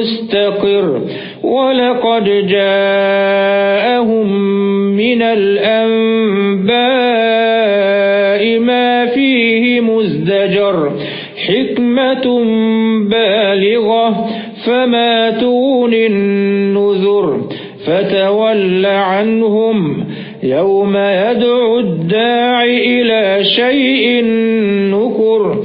مستقر ولقد جاءهم من الأنباء ما فيه مزدجر حكمة بالغة فما تون النذر فتول عنهم يوم يدعو الداع إلى شيء نكر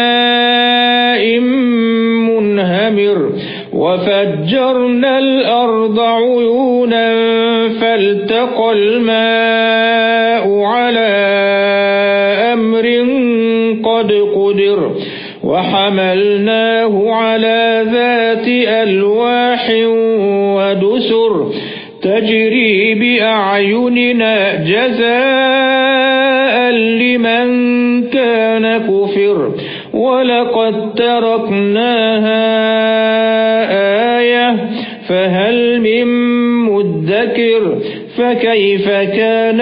أمر قد قدر وحملناه على ذات ألواح ودسر تجري بأعيننا جزاء لمن كان كفر ولقد تركناها آية فهل من مدكر فكيف كان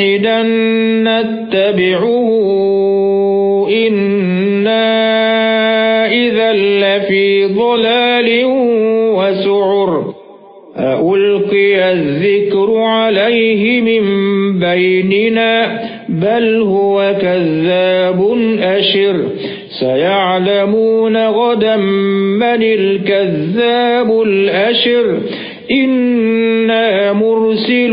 واحدا نتبعه إنا إذا لفي ضلال وسعر. ألقي الذكر عليه من بيننا بل هو كذاب أشر. سيعلمون غدا من الكذاب الأشر. إنا مرسل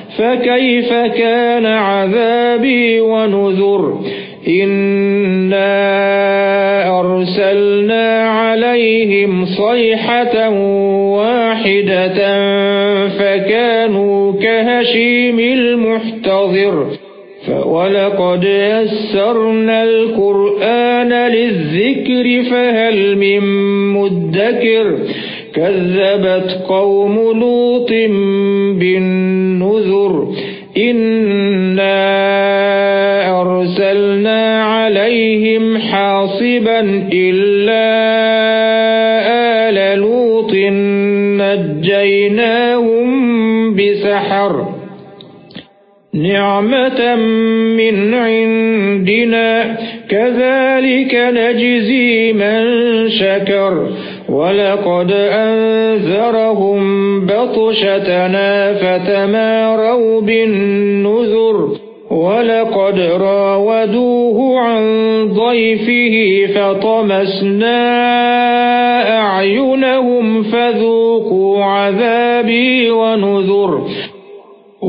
فكيف كان عذابي ونذر؟ إنا أرسلنا عليهم صيحة واحدة فكانوا كهشيم المحتضر. ولقد يسرنا القرآن للذكر فهل من مدكر؟ كذبت قوم لوط بالنذر إنا أرسلنا عليهم حاصبا إلا آل لوط نجيناهم بسحر نعمة من عندنا كذلك نجزي من شكر ولقد أنذرهم بطشتنا فتماروا بالنذر ولقد راودوه عن ضيفه فطمسنا أعينهم فذوقوا عذابي ونذر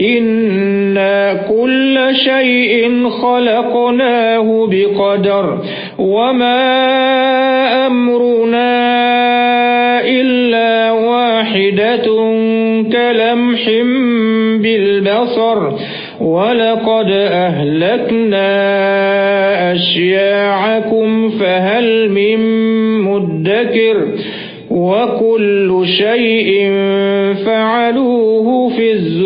إِنَّا كُلَّ شَيْءٍ خَلَقْنَاهُ بِقَدَرٍ وَمَا أَمْرُنَا إِلَّا وَاحِدَةٌ كَلَمْحٍ بِالْبَصَرِ وَلَقَدْ أَهْلَكْنَا أَشْيَاعَكُمْ فَهَلْ مِن مُّدَّكِرٍ وَكُلُّ شَيْءٍ فَعَلُوهُ فِي الزُّبُرِ